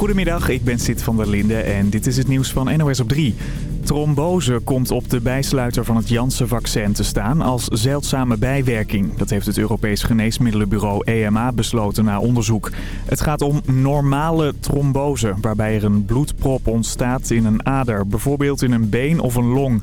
Goedemiddag, ik ben Sid van der Linde en dit is het nieuws van NOS op 3. Trombose komt op de bijsluiter van het Janssen-vaccin te staan als zeldzame bijwerking. Dat heeft het Europees Geneesmiddelenbureau EMA besloten na onderzoek. Het gaat om normale trombose, waarbij er een bloedprop ontstaat in een ader, bijvoorbeeld in een been of een long.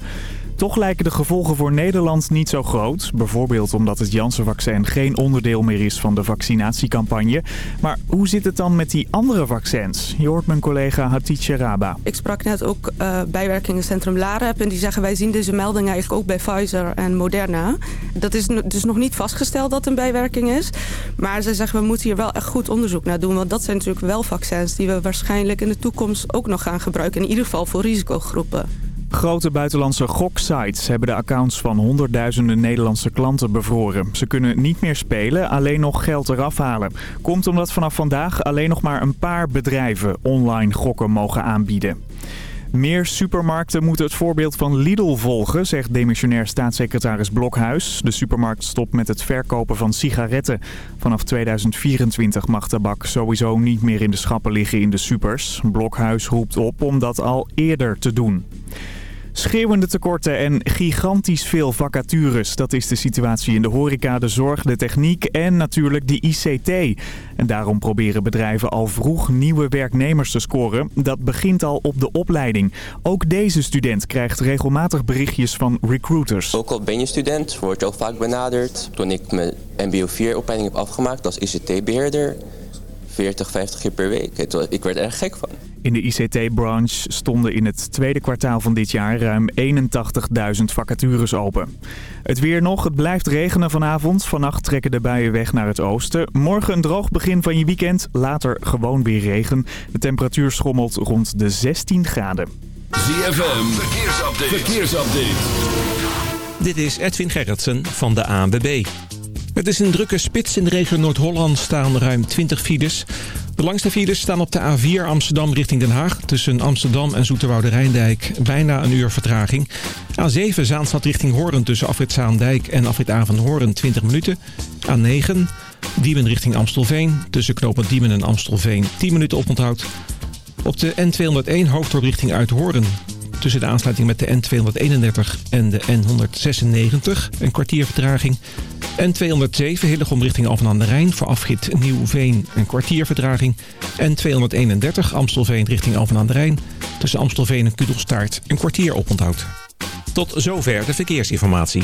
Toch lijken de gevolgen voor Nederland niet zo groot. Bijvoorbeeld omdat het Janssen-vaccin geen onderdeel meer is van de vaccinatiecampagne. Maar hoe zit het dan met die andere vaccins? Je hoort mijn collega Hatice Raba. Ik sprak net ook uh, bijwerkingencentrum Lareb en die zeggen wij zien deze melding eigenlijk ook bij Pfizer en Moderna. Dat is dus nog niet vastgesteld dat een bijwerking is. Maar ze zeggen we moeten hier wel echt goed onderzoek naar doen. Want dat zijn natuurlijk wel vaccins die we waarschijnlijk in de toekomst ook nog gaan gebruiken. In ieder geval voor risicogroepen. Grote buitenlandse goksites hebben de accounts van honderdduizenden Nederlandse klanten bevroren. Ze kunnen niet meer spelen, alleen nog geld eraf halen. Komt omdat vanaf vandaag alleen nog maar een paar bedrijven online gokken mogen aanbieden. Meer supermarkten moeten het voorbeeld van Lidl volgen, zegt demissionair staatssecretaris Blokhuis. De supermarkt stopt met het verkopen van sigaretten. Vanaf 2024 mag tabak sowieso niet meer in de schappen liggen in de supers. Blokhuis roept op om dat al eerder te doen. Schreeuwende tekorten en gigantisch veel vacatures. Dat is de situatie in de horeca, de zorg, de techniek en natuurlijk de ICT. En daarom proberen bedrijven al vroeg nieuwe werknemers te scoren. Dat begint al op de opleiding. Ook deze student krijgt regelmatig berichtjes van recruiters. Ook al ben je student, word je al vaak benaderd. Toen ik mijn MBO 4 opleiding heb afgemaakt als ICT-beheerder... 40, 50 keer per week. Ik werd er erg gek van. In de ICT-branche stonden in het tweede kwartaal van dit jaar ruim 81.000 vacatures open. Het weer nog, het blijft regenen vanavond. Vannacht trekken de buien weg naar het oosten. Morgen een droog begin van je weekend, later gewoon weer regen. De temperatuur schommelt rond de 16 graden. ZFM, verkeersupdate. verkeersupdate. Dit is Edwin Gerritsen van de ANWB. Het is een drukke spits in de regio Noord-Holland staan ruim 20 files. De langste files staan op de A4 Amsterdam richting Den Haag. Tussen Amsterdam en Zoeterwoude Rijndijk bijna een uur vertraging. A7 Zaanstad richting Hoorn tussen Afrit Zaandijk en Afrit A van Hoorn 20 minuten. A9 Diemen richting Amstelveen. Tussen knopen Diemen en Amstelveen 10 minuten oponthoud. Op de N201 hoofddorp richting Uithoorn tussen de aansluiting met de N231 en de N196. Een kwartier vertraging. N207 Hillegom richting Alphen aan de Rijn voor afrit Nieuwveen een kwartier vertraging. N231 Amstelveen richting Alphen aan de Rijn tussen Amstelveen en Kudelstaart een kwartier oponthoud. Tot zover de verkeersinformatie.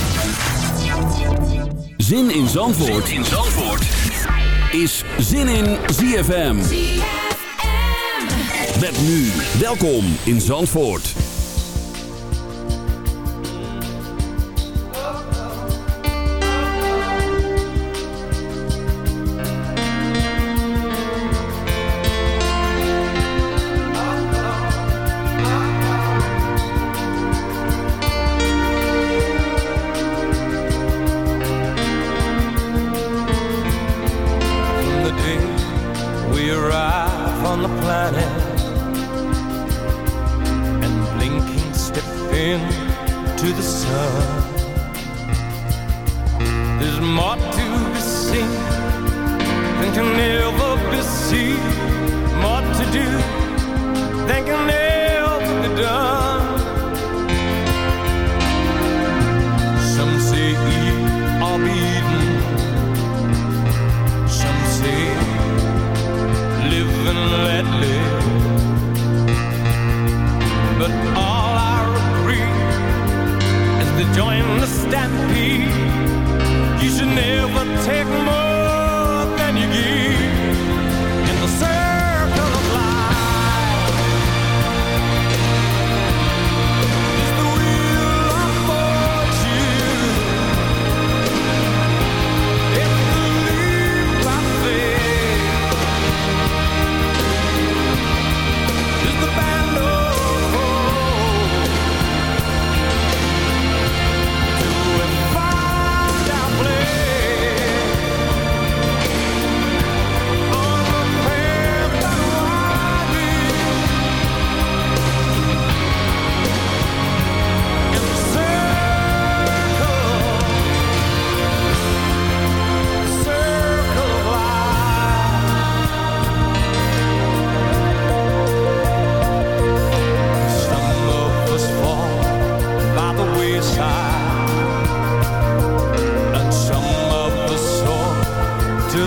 Zin in Zandvoort, zin in Zandvoort. is Zin in ZFM. ZFM. Met nu, welkom in Zandvoort.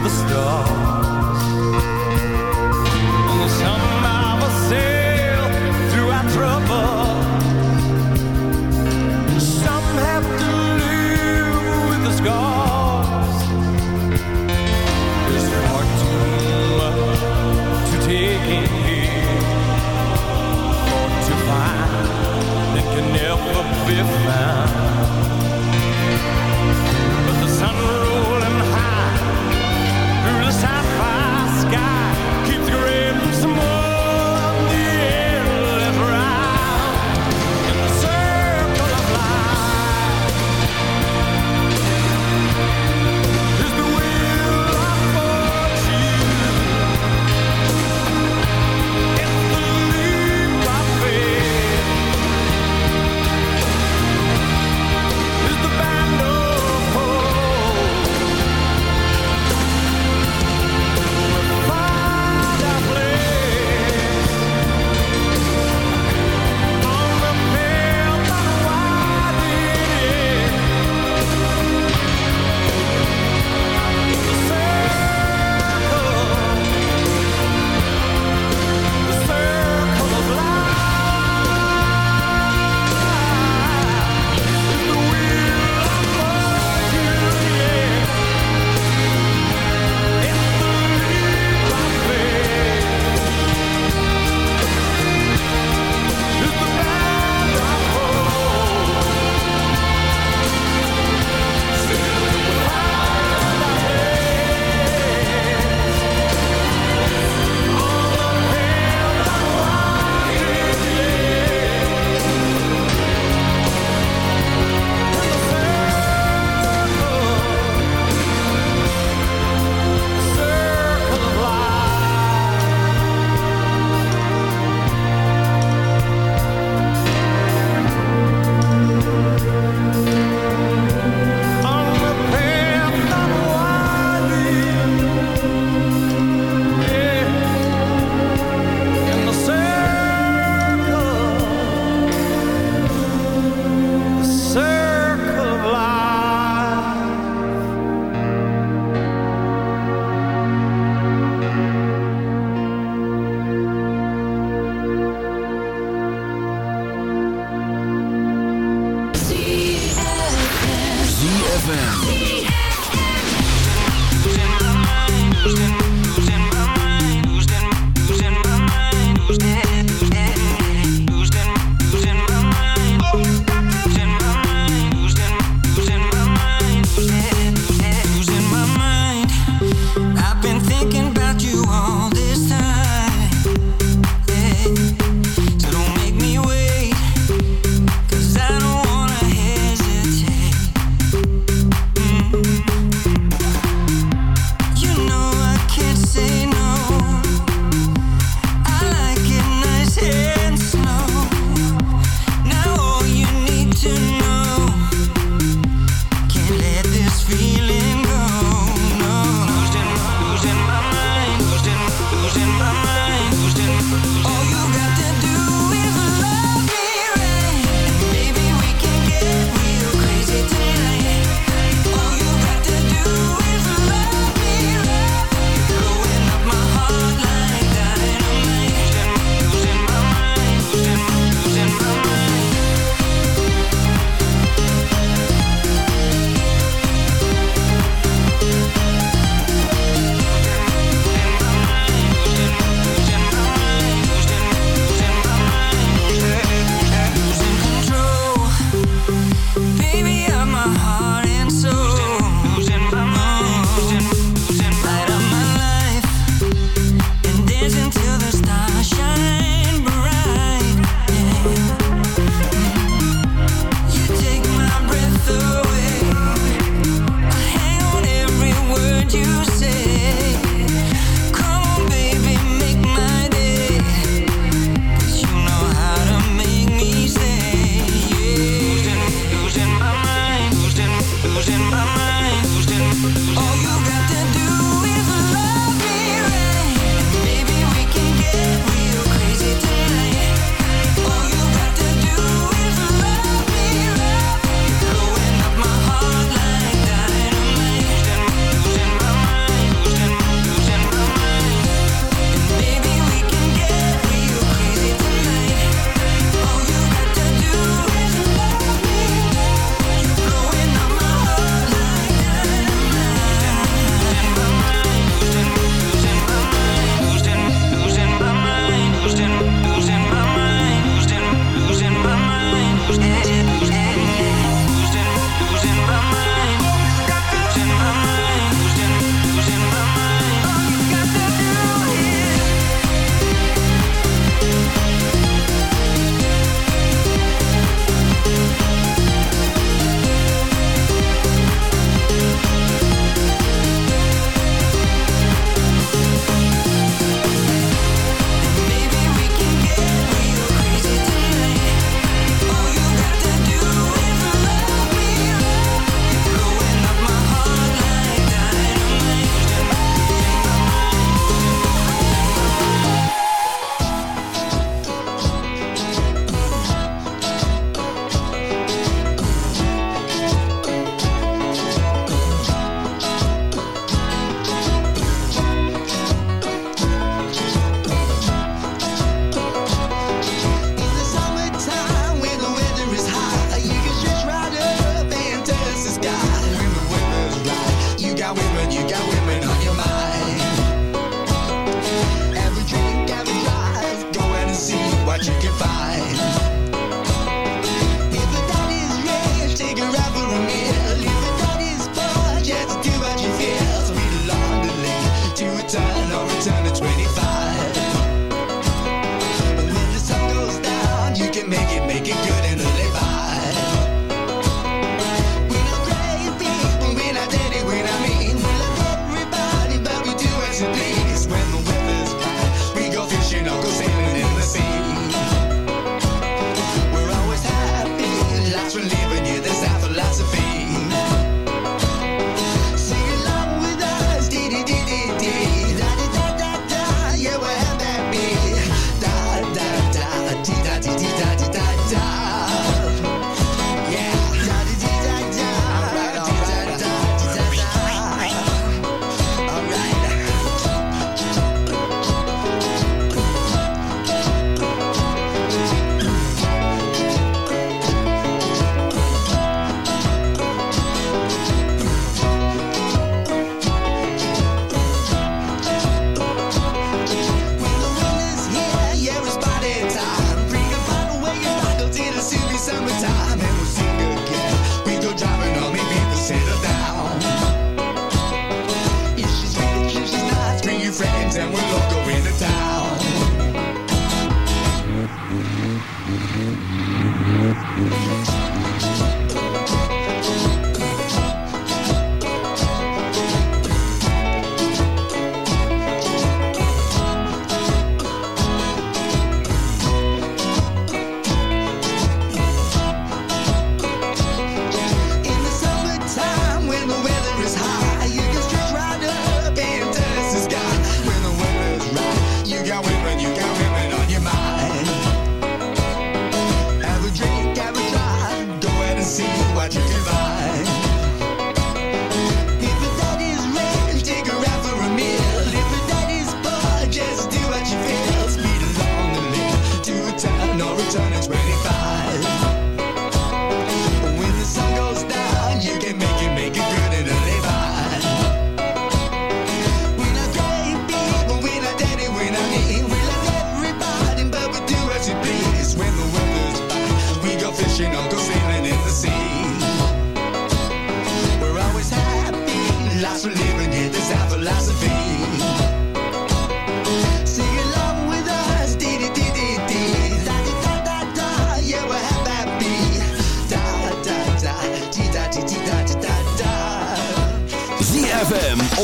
the stars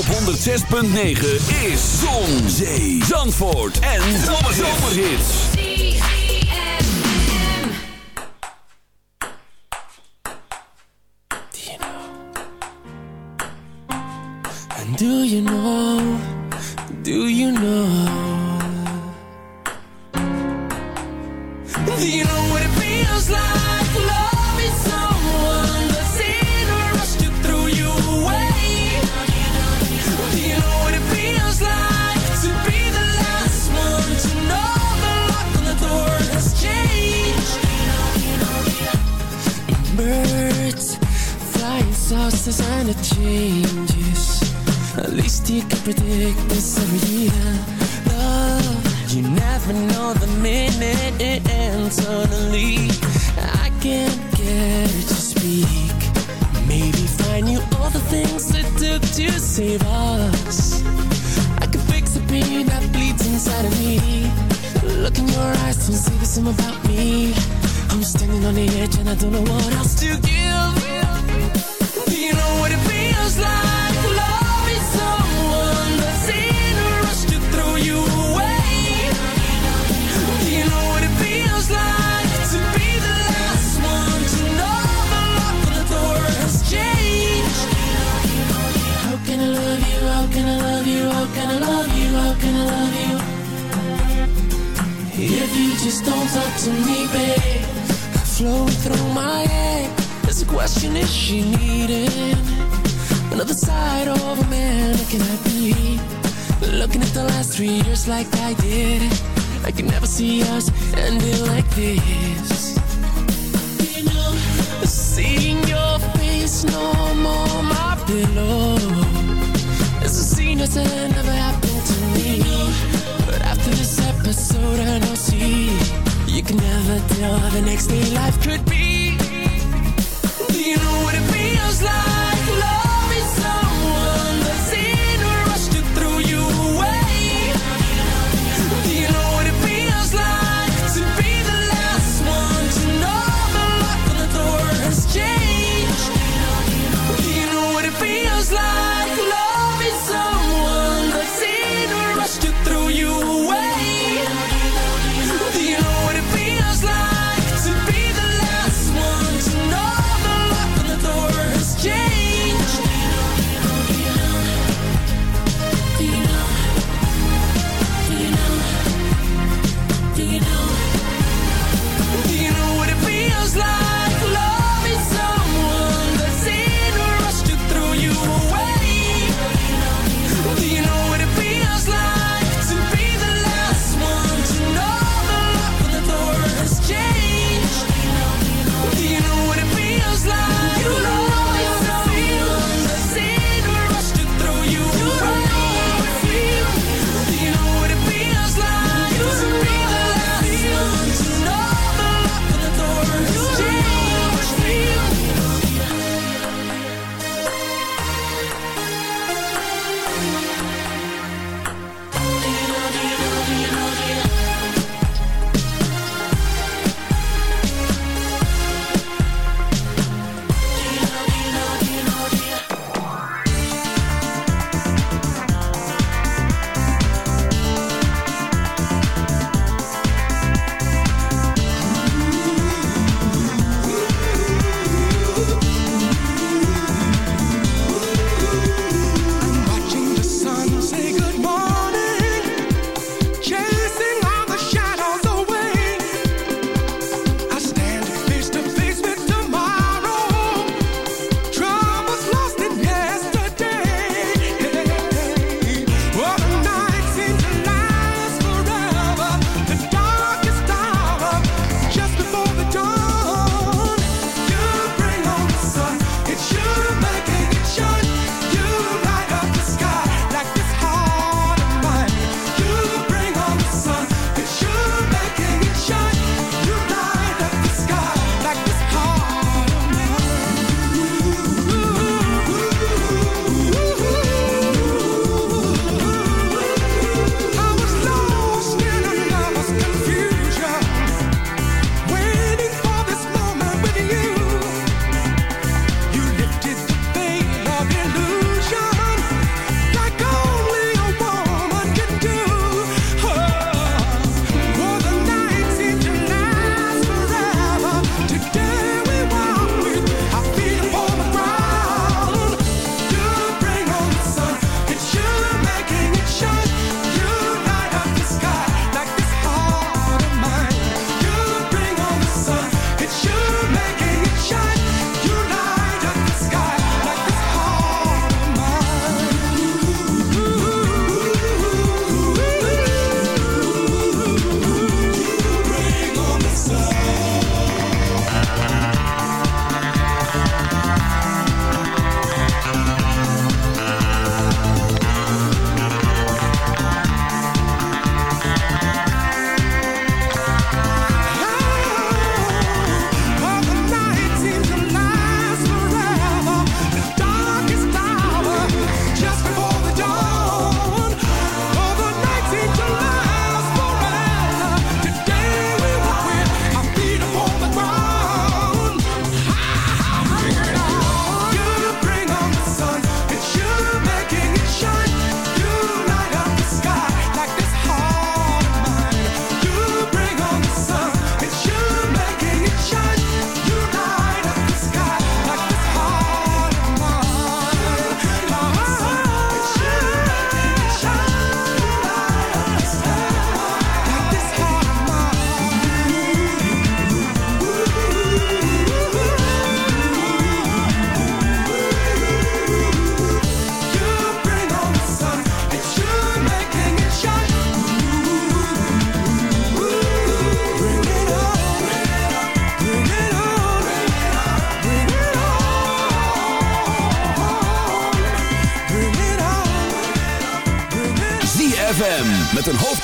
op 106.9 is Zon, Zee, Zandvoort en Zomerhits. Do you know? And do you know? Question is she needing Another side of a man looking at me. Looking at the last three years like I did I could never see us ending like this. Seeing your face no more my pillow. It's a scene that never happened to me. But after this episode I know see You can never tell the next day life could be feels like love.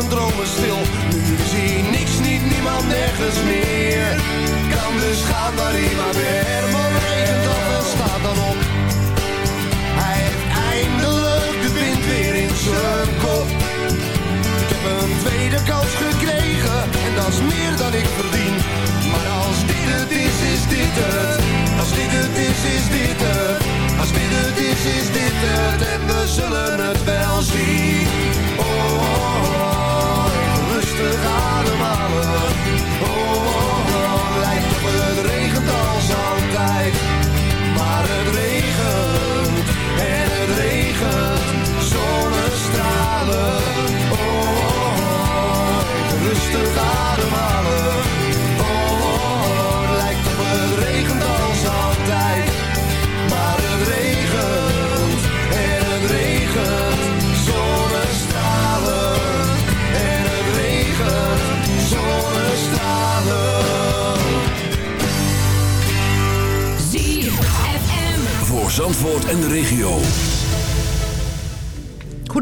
Zijn dromen stil. Nu zie niks, niet niemand, nergens meer. Kan dus gaan hij maar weer. Man regent af en staat dan op. Hij heeft eindelijk de wind weer in zijn kop. Ik heb een tweede kans gekregen en dat is meer dan ik verdien. Maar als dit het is, is dit het. Als dit het is, is dit het. Als dit het is, is dit het. En we zullen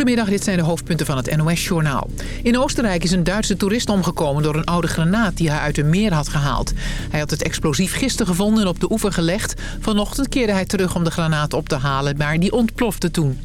Goedemiddag, dit zijn de hoofdpunten van het NOS-journaal. In Oostenrijk is een Duitse toerist omgekomen door een oude granaat die hij uit een meer had gehaald. Hij had het explosief gisteren gevonden en op de oever gelegd. Vanochtend keerde hij terug om de granaat op te halen, maar die ontplofte toen.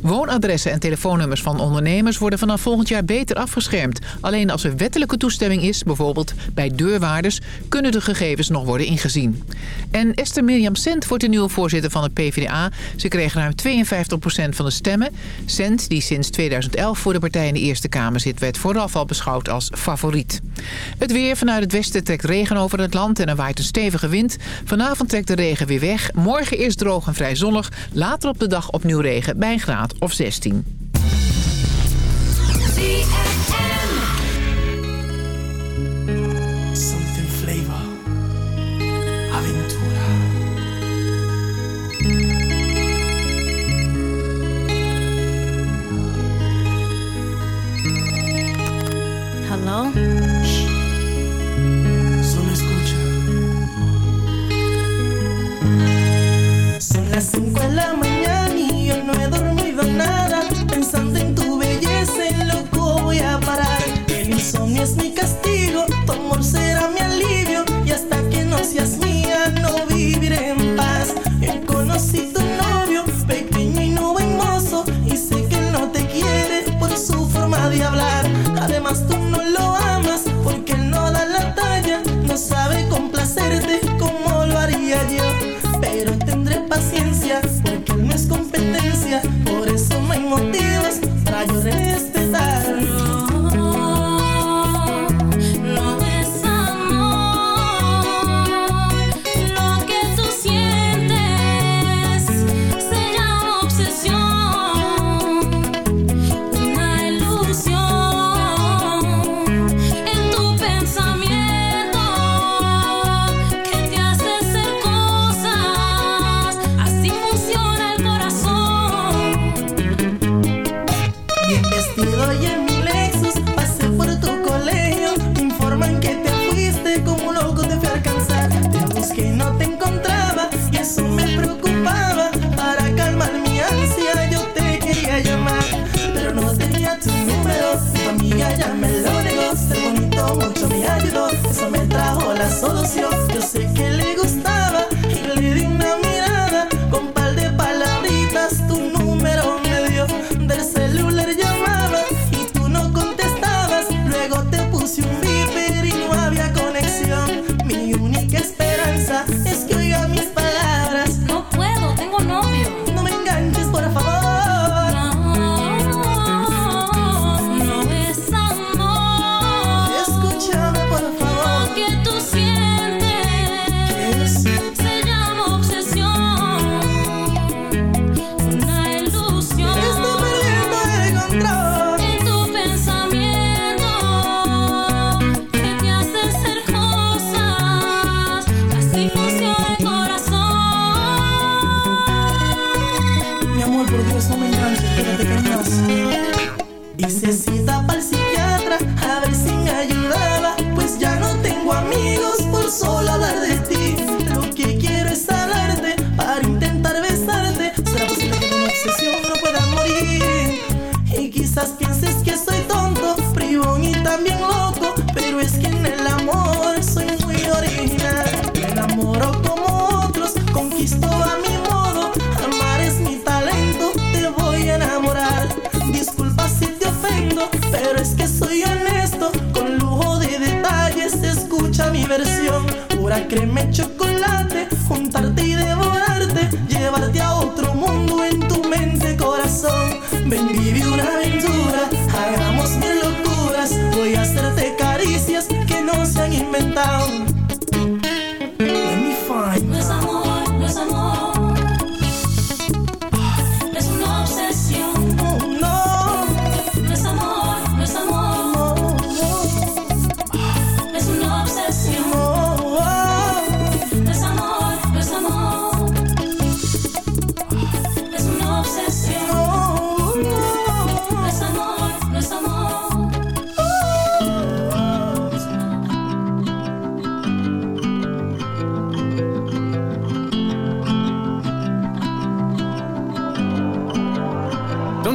Woonadressen en telefoonnummers van ondernemers worden vanaf volgend jaar beter afgeschermd. Alleen als er wettelijke toestemming is, bijvoorbeeld bij deurwaarders, kunnen de gegevens nog worden ingezien. En Esther Mirjam Sent wordt de nieuwe voorzitter van het PvdA. Ze kreeg ruim 52% van de stemmen. Sent, die sinds 2011 voor de partij in de Eerste Kamer zit, werd vooraf al beschouwd als favoriet. Het weer vanuit het westen trekt regen over het land en er waait een stevige wind. Vanavond trekt de regen weer weg. Morgen is droog en vrij zonnig. Later op de dag opnieuw regen bij een graad graad of 16. Something flavor. Aventura. Hello?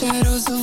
shadows of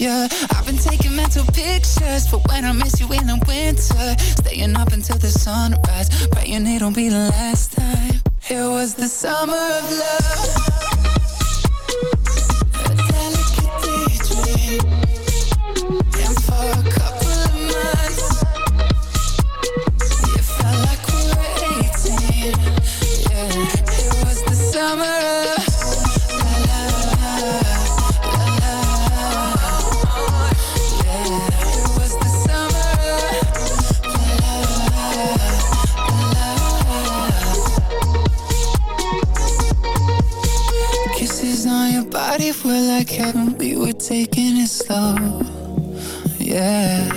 you. I've been taking mental pictures for when I miss you in the winter. Staying up until the sunrise, praying it'll be the last time. It was the summer of love. we were like heaven, we were taking it slow. Yeah.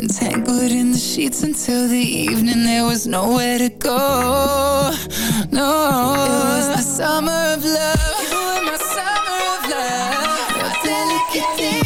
Entangled in the sheets until the evening, there was nowhere to go. No, it was the summer of love. You were my summer of love. Your delicate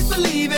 please believe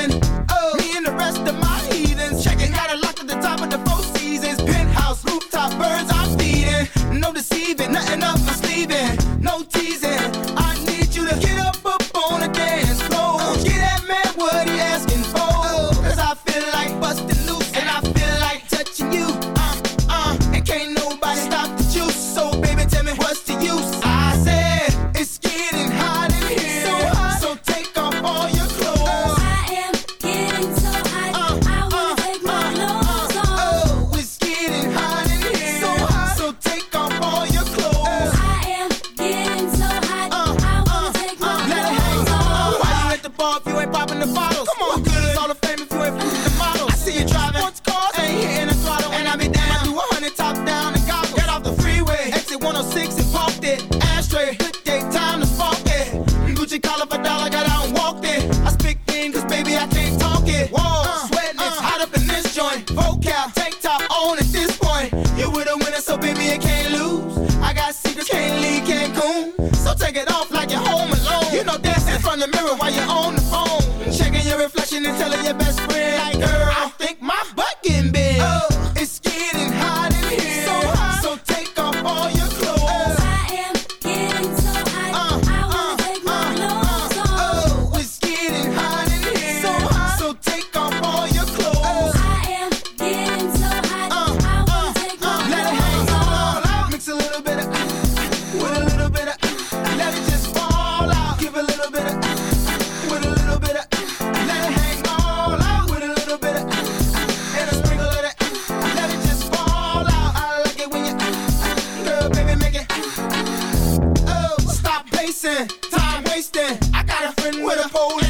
time wasting. I got a friend with a pole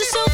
yourself